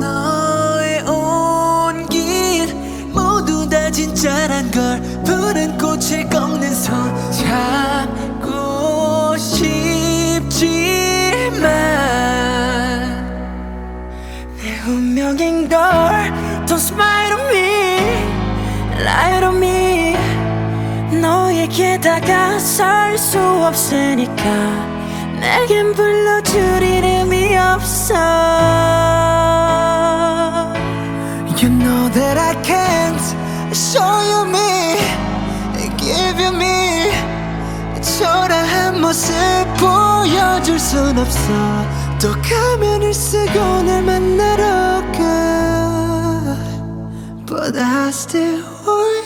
너의 온 길 모두 다 진짜란 걸 푸른 꽃을 꺾는 손 잡고 싶지만 내 운명인 걸 Don't smile on 너에게 다가설 수 없으니까 내겐 불러줄 이름이 없어 You know that I can't show you me Give you me 초라한 모습 보여줄 순 없어 또 가면을 쓰고 날 만나러 가 But I still want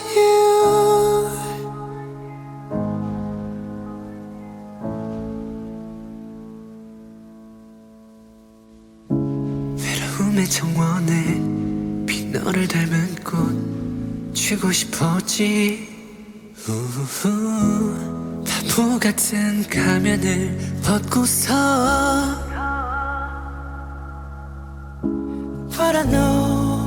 외로움의 정원에 빈 너를 닮은 꽃 쥐고 싶었지. 우후 바보 같은 가면을 벗고서 But I know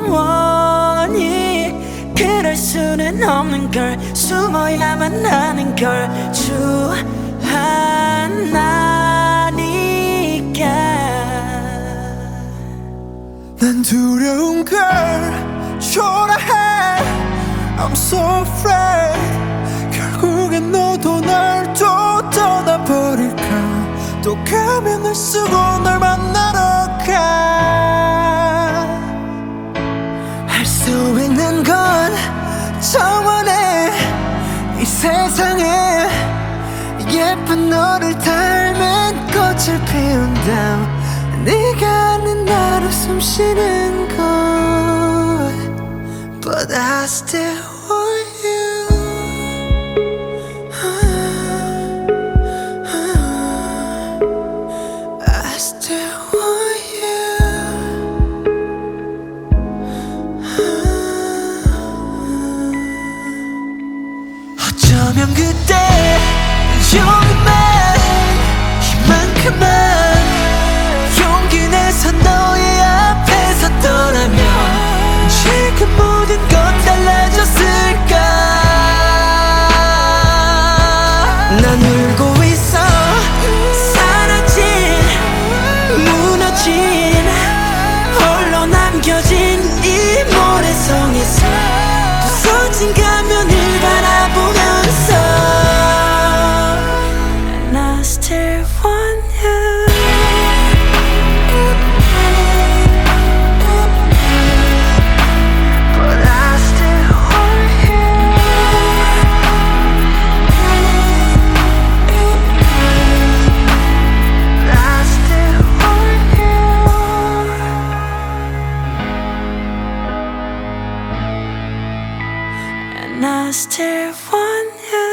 영원히 그럴 수는 없는 걸. 숨어야만 하는 걸. 주 하나 두려운 걸 초라해. I'm so afraid. 결국엔 너도 날 또 떠나버릴까? 또 가면을 쓰고 널 만나러 가할 수 있는 건 정원에 이 세상에. 예쁜 너를 닮은 꽃을 피운다 네가 아는 나로 숨 쉬는 곳 But I still want you 그때 조금만 이만큼만 nas ter one you